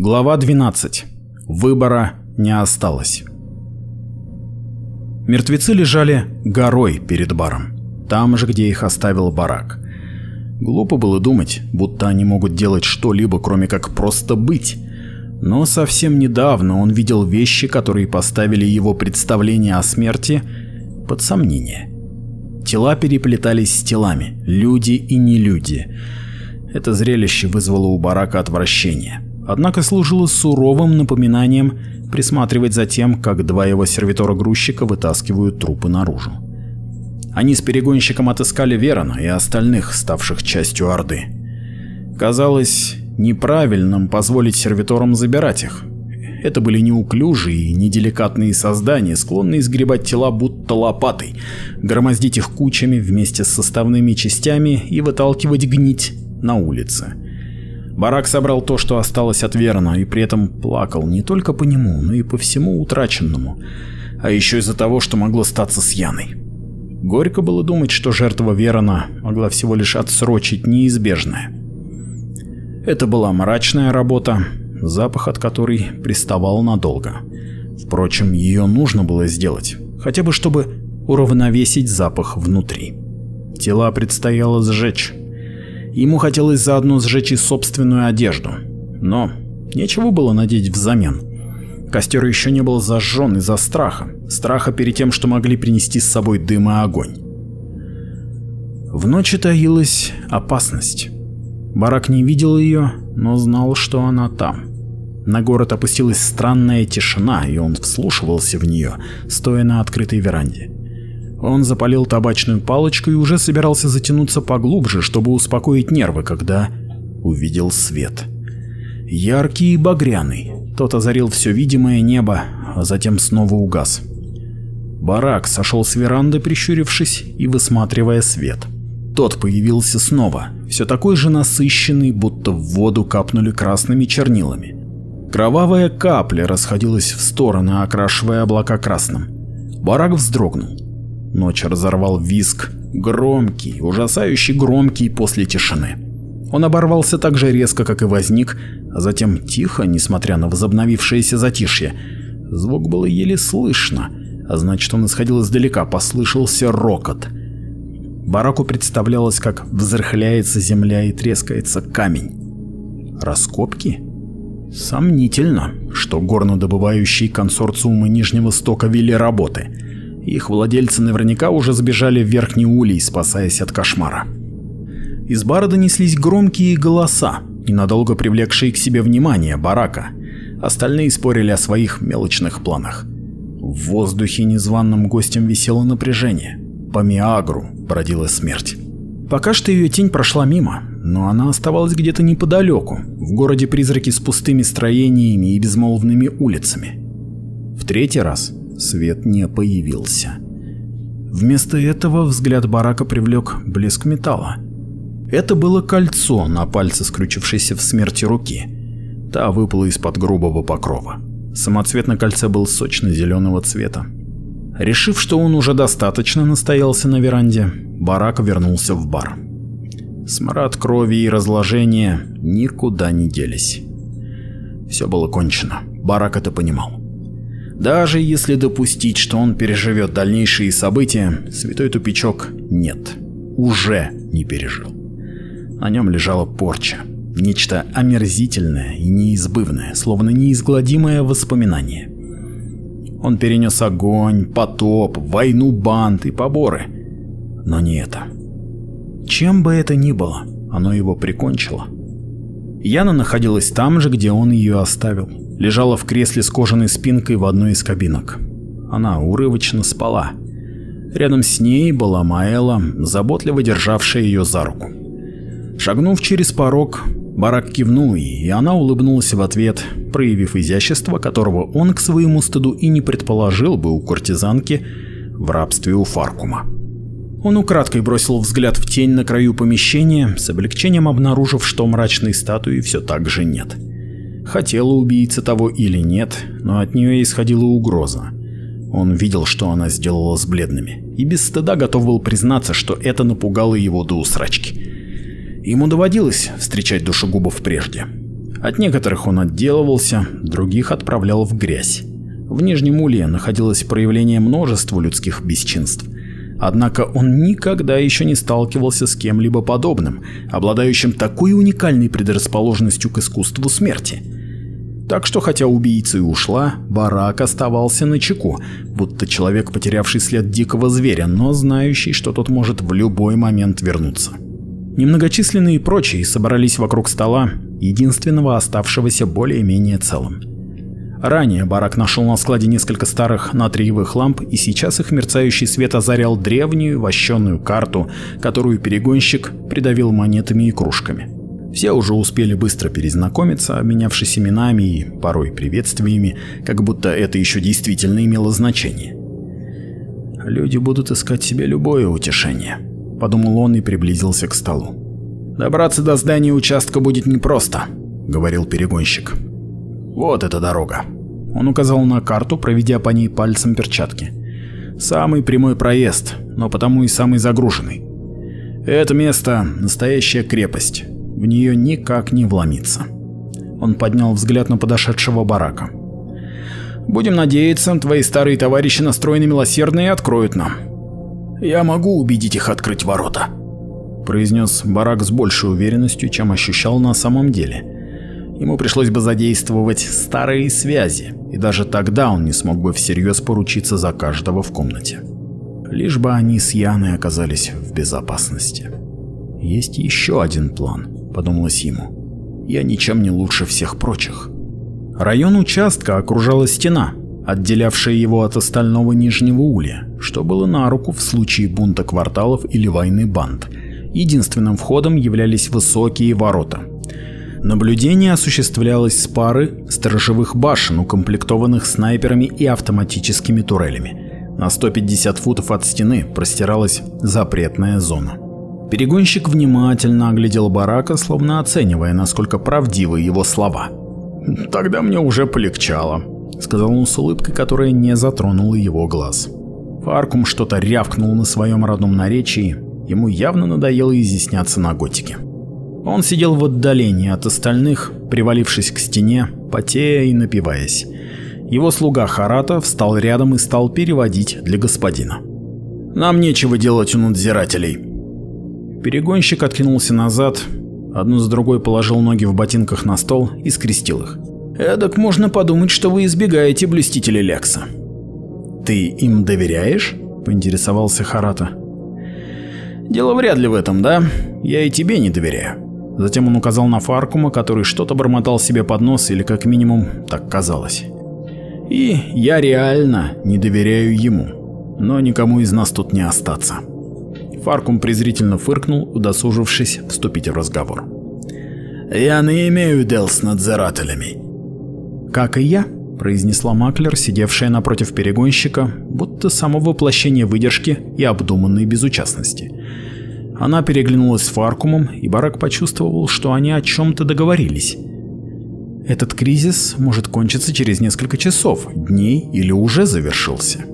Глава 12. Выбора не осталось. Мертвецы лежали горой перед баром, там же, где их оставил барак. Глупо было думать, будто они могут делать что-либо, кроме как просто быть. Но совсем недавно он видел вещи, которые поставили его представление о смерти под сомнение. Тела переплетались с телами, люди и нелюди. Это зрелище вызвало у барака отвращение однако служило суровым напоминанием присматривать за тем, как два его сервитора-грузчика вытаскивают трупы наружу. Они с перегонщиком отыскали Верона и остальных, ставших частью Орды. Казалось неправильным позволить сервиторам забирать их. Это были неуклюжие и неделикатные создания, склонные сгребать тела будто лопатой, громоздить их кучами вместе с составными частями и выталкивать гнить на улице. Барак собрал то, что осталось от Верона, и при этом плакал не только по нему, но и по всему утраченному, а еще из-за того, что могло статься с Яной. Горько было думать, что жертва Верона могла всего лишь отсрочить неизбежное. Это была мрачная работа, запах от которой приставал надолго. Впрочем, ее нужно было сделать, хотя бы чтобы уравновесить запах внутри. Тела предстояло сжечь. Ему хотелось заодно сжечь и собственную одежду. Но нечего было надеть взамен. Костер еще не был зажжен из-за страха. Страха перед тем, что могли принести с собой дым и огонь. В ночи таилась опасность. Барак не видел ее, но знал, что она там. На город опустилась странная тишина, и он вслушивался в нее, стоя на открытой веранде. Он запалил табачную палочку и уже собирался затянуться поглубже, чтобы успокоить нервы, когда увидел свет. Яркий и багряный. Тот озарил все видимое небо, а затем снова угас. Барак сошел с веранды, прищурившись и высматривая свет. Тот появился снова, все такой же насыщенный, будто в воду капнули красными чернилами. Кровавая капля расходилась в стороны, окрашивая облака красным. Барак вздрогнул. Ночь разорвал визг, громкий, ужасающий громкий после тишины. Он оборвался так же резко, как и возник, а затем тихо, несмотря на возобновившееся затишье. Звук было еле слышно, а значит он исходил издалека, послышался рокот. Бараку представлялось, как взрыхляется земля и трескается камень. Раскопки? Сомнительно, что горнодобывающие консорциумы Нижнего Стока вели работы. Их владельцы наверняка уже забежали в верхний улей, спасаясь от кошмара. Из бара донеслись громкие голоса, ненадолго привлекшие к себе внимание барака. Остальные спорили о своих мелочных планах. В воздухе незваным гостем висело напряжение. По Миагру бродила смерть. Пока что ее тень прошла мимо, но она оставалась где-то неподалеку, в городе призраки с пустыми строениями и безмолвными улицами. В третий раз свет не появился. Вместо этого взгляд барака привлек блеск металла. Это было кольцо на пальце, скрючившейся в смерти руки. Та выпала из-под грубого покрова. Самоцвет на кольце был сочно-зеленого цвета. Решив, что он уже достаточно настоялся на веранде, барак вернулся в бар. Смрад крови и разложения никуда не делись. Все было кончено. Барак это понимал. Даже если допустить, что он переживет дальнейшие события, святой тупичок нет, уже не пережил. На нем лежала порча, нечто омерзительное и неизбывное, словно неизгладимое воспоминание. Он перенес огонь, потоп, войну банд и поборы, но не это. Чем бы это ни было, оно его прикончило. Яна находилась там же, где он ее оставил лежала в кресле с кожаной спинкой в одной из кабинок. Она урывочно спала. Рядом с ней была Маэла, заботливо державшая ее за руку. Шагнув через порог, Барак кивнул ей, и она улыбнулась в ответ, проявив изящество, которого он к своему стыду и не предположил бы у куртизанки в рабстве у Фаркума. Он украдкой бросил взгляд в тень на краю помещения, с облегчением обнаружив, что мрачной статуи все так же нет. Хотела убийца того или нет, но от нее исходила угроза. Он видел, что она сделала с бледными, и без стыда готов был признаться, что это напугало его до усрачки. Ему доводилось встречать душегубов прежде. От некоторых он отделывался, других отправлял в грязь. В Нижнем Улье находилось проявление множества людских бесчинств. Однако он никогда еще не сталкивался с кем-либо подобным, обладающим такой уникальной предрасположенностью к искусству смерти. Так что, хотя убийца и ушла, барак оставался на чеку, будто человек, потерявший след дикого зверя, но знающий, что тот может в любой момент вернуться. Немногочисленные прочие собрались вокруг стола, единственного оставшегося более-менее целым. Ранее барак нашел на складе несколько старых натриевых ламп, и сейчас их мерцающий свет озарял древнюю вощеную карту, которую перегонщик придавил монетами и кружками. Все уже успели быстро перезнакомиться, обменявшись именами и порой приветствиями, как будто это еще действительно имело значение. «Люди будут искать себе любое утешение», — подумал он и приблизился к столу. «Добраться до здания участка будет непросто», — говорил перегонщик. «Вот эта дорога». Он указал на карту, проведя по ней пальцем перчатки. «Самый прямой проезд, но потому и самый загруженный. Это место — настоящая крепость в нее никак не вломиться. Он поднял взгляд на подошедшего барака. «Будем надеяться, твои старые товарищи настроены милосердно и откроют нам». «Я могу убедить их открыть ворота», – произнес барак с большей уверенностью, чем ощущал на самом деле. Ему пришлось бы задействовать старые связи, и даже тогда он не смог бы всерьез поручиться за каждого в комнате. Лишь бы они с Яной оказались в безопасности. Есть еще один план – подумалось ему. Я ничем не лучше всех прочих. Район участка окружала стена, отделявшая его от остального Нижнего Уля, что было на руку в случае бунта кварталов или войны банд. Единственным входом являлись высокие ворота. Наблюдение осуществлялось с пары сторожевых башен, укомплектованных снайперами и автоматическими турелями. На 150 футов от стены простиралась запретная зона. Перегонщик внимательно оглядел барака, словно оценивая, насколько правдивы его слова. «Тогда мне уже полегчало», — сказал он с улыбкой, которая не затронула его глаз. Фаркум что-то рявкнул на своем родном наречии, ему явно надоело изъясняться на готике. Он сидел в отдалении от остальных, привалившись к стене, потея и напиваясь. Его слуга Харата встал рядом и стал переводить для господина. «Нам нечего делать у надзирателей», Перегонщик откинулся назад, одну за другой положил ноги в ботинках на стол и скрестил их. Эдак можно подумать, что вы избегаете блюстителя Лекса. «Ты им доверяешь?» – поинтересовался Харата. «Дело вряд ли в этом, да? Я и тебе не доверяю». Затем он указал на Фаркума, который что-то бормотал себе под нос, или как минимум так казалось. «И я реально не доверяю ему, но никому из нас тут не остаться». Фаркум презрительно фыркнул, удосужившись вступить в разговор. «Я не имею дел с надзирателями». «Как и я», — произнесла Маклер, сидевшая напротив перегонщика, будто само воплощение выдержки и обдуманной безучастности. Она переглянулась с Фаркумом, и Барак почувствовал, что они о чем-то договорились. Этот кризис может кончиться через несколько часов, дней или уже завершился.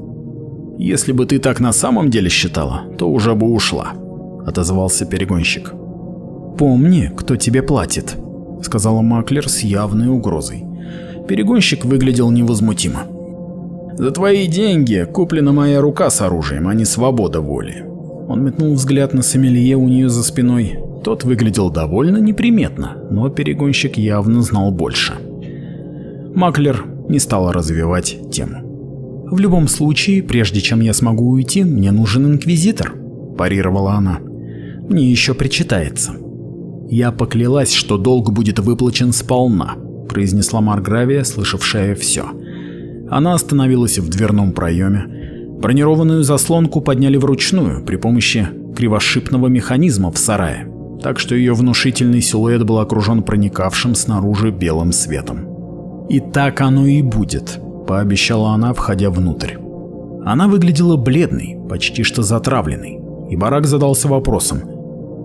«Если бы ты так на самом деле считала, то уже бы ушла», — отозвался перегонщик. «Помни, кто тебе платит», — сказала Маклер с явной угрозой. Перегонщик выглядел невозмутимо. «За твои деньги куплена моя рука с оружием, а не свобода воли». Он метнул взгляд на сомелье у нее за спиной. Тот выглядел довольно неприметно, но перегонщик явно знал больше. Маклер не стала развивать тему. В любом случае, прежде чем я смогу уйти, мне нужен инквизитор, парировала она. Мне еще причитается. Я поклялась, что долг будет выплачен сполна, произнесла Маргравия, слышавшая все. Она остановилась в дверном проеме. Бронированную заслонку подняли вручную при помощи кривошипного механизма в сарае, так что ее внушительный силуэт был окружен проникавшим снаружи белым светом. И так оно и будет. — пообещала она, входя внутрь. Она выглядела бледной, почти что затравленной, и Барак задался вопросом,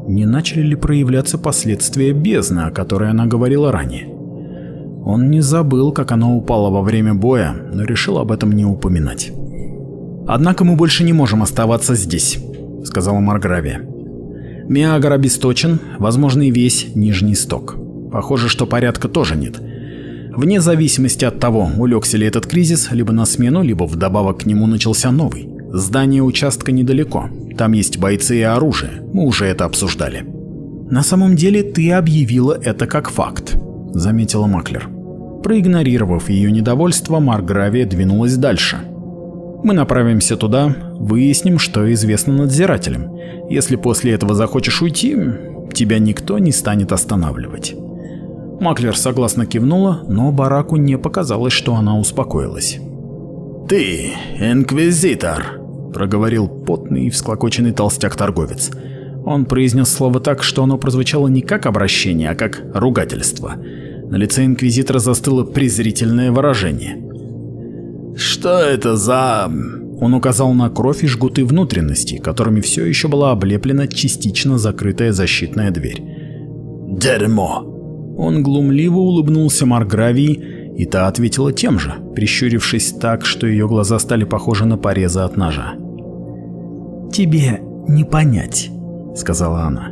не начали ли проявляться последствия бездны, о которой она говорила ранее. Он не забыл, как она упала во время боя, но решил об этом не упоминать. «Однако мы больше не можем оставаться здесь», — сказала Маргравия. «Миагар обесточен, возможно, и весь Нижний Сток. Похоже, что порядка тоже нет. Вне зависимости от того, улегся ли этот кризис, либо на смену, либо вдобавок к нему начался новый. Здание участка недалеко, там есть бойцы и оружие, мы уже это обсуждали. «На самом деле ты объявила это как факт», — заметила Маклер. Проигнорировав ее недовольство, Маргравия двинулась дальше. «Мы направимся туда, выясним, что известно надзирателям. Если после этого захочешь уйти, тебя никто не станет останавливать». Маклер согласно кивнула, но Бараку не показалось, что она успокоилась. «Ты, инквизитор!» – проговорил потный и всклокоченный толстяк-торговец. Он произнес слово так, что оно прозвучало не как обращение, а как ругательство. На лице инквизитора застыло презрительное выражение. «Что это за...» Он указал на кровь и жгуты внутренности, которыми все еще была облеплена частично закрытая защитная дверь. «Дерьмо!» Он глумливо улыбнулся Маргравии, и та ответила тем же, прищурившись так, что ее глаза стали похожи на порезы от ножа. «Тебе не понять», — сказала она.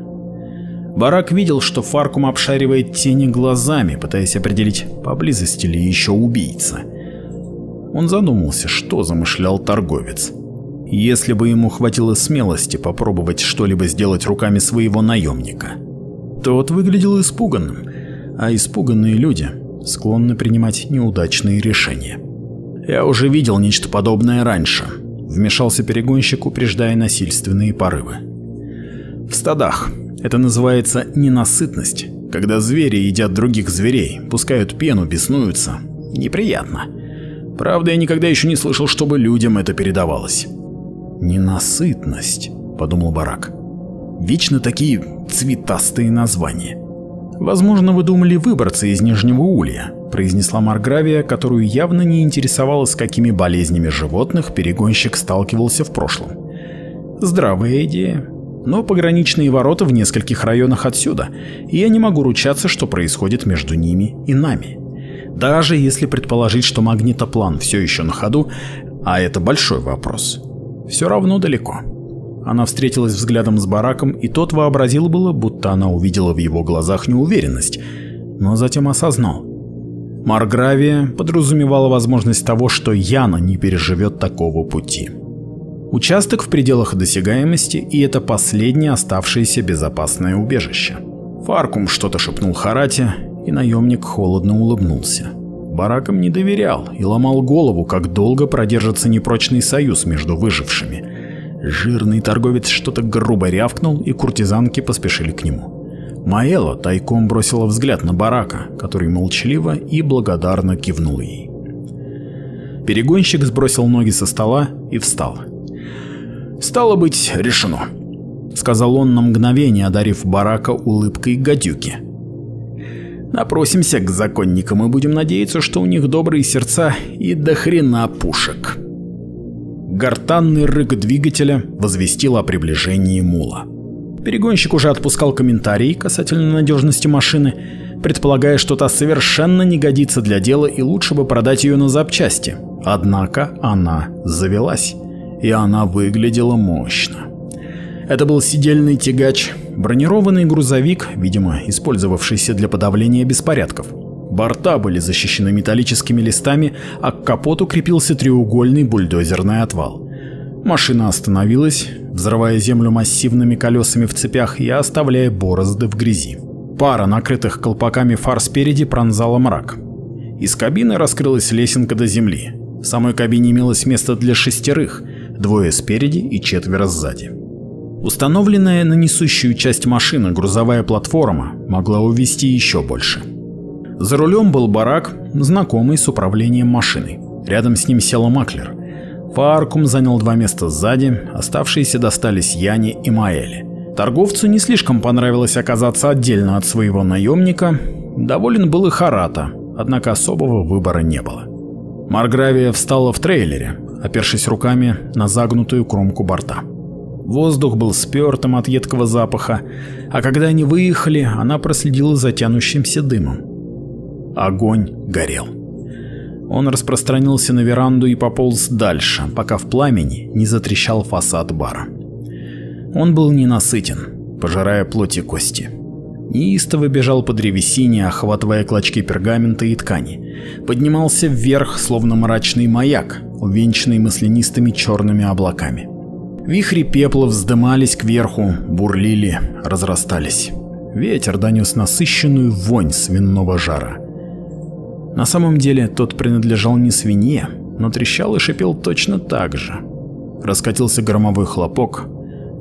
Барак видел, что Фаркум обшаривает тени глазами, пытаясь определить, поблизости ли еще убийца. Он задумался, что замышлял торговец. Если бы ему хватило смелости попробовать что-либо сделать руками своего наемника. Тот выглядел испуганным, а испуганные люди склонны принимать неудачные решения. Я уже видел нечто подобное раньше, вмешался перегонщик, упреждая насильственные порывы. В стадах это называется ненасытность, когда звери едят других зверей, пускают пену, беснуются. Неприятно. Правда, я никогда еще не слышал, чтобы людям это передавалось. Ненасытность, подумал Барак. Вечно такие цветастые названия. «Возможно, вы думали выбраться из Нижнего Улья», – произнесла Маргравия, которую явно не интересовало, с какими болезнями животных перегонщик сталкивался в прошлом. «Здравая идея. Но пограничные ворота в нескольких районах отсюда, и я не могу ручаться, что происходит между ними и нами. Даже если предположить, что магнитоплан все еще на ходу, а это большой вопрос, все равно далеко». Она встретилась взглядом с бараком, и тот вообразил было, будто она увидела в его глазах неуверенность, но затем осознал. Маргравия подразумевала возможность того, что Яна не переживет такого пути. Участок в пределах досягаемости, и это последнее оставшееся безопасное убежище. Фаркум что-то шепнул Харате, и наемник холодно улыбнулся. Баракам не доверял и ломал голову, как долго продержится непрочный союз между выжившими. Жирный торговец что-то грубо рявкнул, и куртизанки поспешили к нему. Маэла тайком бросила взгляд на барака, который молчаливо и благодарно кивнул ей. Перегонщик сбросил ноги со стола и встал. «Стало быть, решено», — сказал он на мгновение, одарив барака улыбкой гадюки. «Напросимся к законникам и будем надеяться, что у них добрые сердца и до хрена пушек». Гортанный рык двигателя возвестил о приближении мула. Перегонщик уже отпускал комментарии касательно надежности машины, предполагая, что та совершенно не годится для дела и лучше бы продать ее на запчасти. Однако она завелась, и она выглядела мощно. Это был сидельный тягач, бронированный грузовик, видимо, использовавшийся для подавления беспорядков. Борта были защищены металлическими листами, а к капоту крепился треугольный бульдозерный отвал. Машина остановилась, взрывая землю массивными колесами в цепях и оставляя борозды в грязи. Пара накрытых колпаками фар спереди пронзала мрак. Из кабины раскрылась лесенка до земли. В самой кабине имелось место для шестерых, двое спереди и четверо сзади. Установленная на несущую часть машины грузовая платформа могла увести еще больше. За рулем был барак, знакомый с управлением машиной. Рядом с ним села Маклер. Фаркум занял два места сзади, оставшиеся достались Яне и Маэле. Торговцу не слишком понравилось оказаться отдельно от своего наемника, доволен был и Харата, однако особого выбора не было. Маргравия встала в трейлере, опершись руками на загнутую кромку борта. Воздух был спертым от едкого запаха, а когда они выехали, она проследила за тянущимся дымом. Огонь горел. Он распространился на веранду и пополз дальше, пока в пламени не затрещал фасад бара. Он был ненасытен, пожирая плоть и кости. Неистово бежал по древесине, охватывая клочки пергамента и ткани. Поднимался вверх, словно мрачный маяк, увенчанный мысленистыми черными облаками. Вихри пепла вздымались кверху, бурлили, разрастались. Ветер донес насыщенную вонь свиного жара. На самом деле тот принадлежал не свинье, но трещал и шипел точно так же. Раскатился громовой хлопок,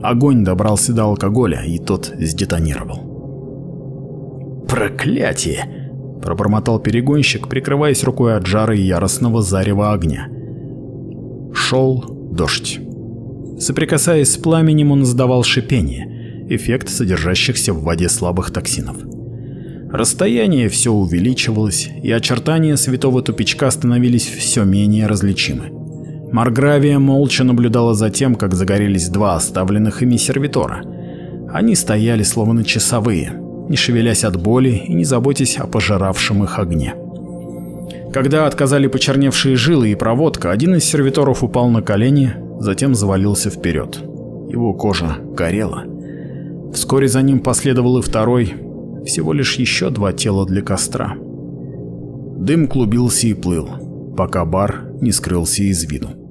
огонь добрался до алкоголя, и тот сдетонировал. «Проклятие!» – пробормотал перегонщик, прикрываясь рукой от жары и яростного зарева огня. Шел дождь. Соприкасаясь с пламенем, он издавал шипение – эффект содержащихся в воде слабых токсинов. Расстояние все увеличивалось, и очертания святого тупичка становились все менее различимы. Маргравия молча наблюдала за тем, как загорелись два оставленных ими сервитора. Они стояли словно часовые, не шевелясь от боли и не заботясь о пожиравшем их огне. Когда отказали почерневшие жилы и проводка, один из сервиторов упал на колени, затем завалился вперед. Его кожа горела. Вскоре за ним последовал и второй, всего лишь еще два тела для костра. Дым клубился и плыл, пока бар не скрылся из виду.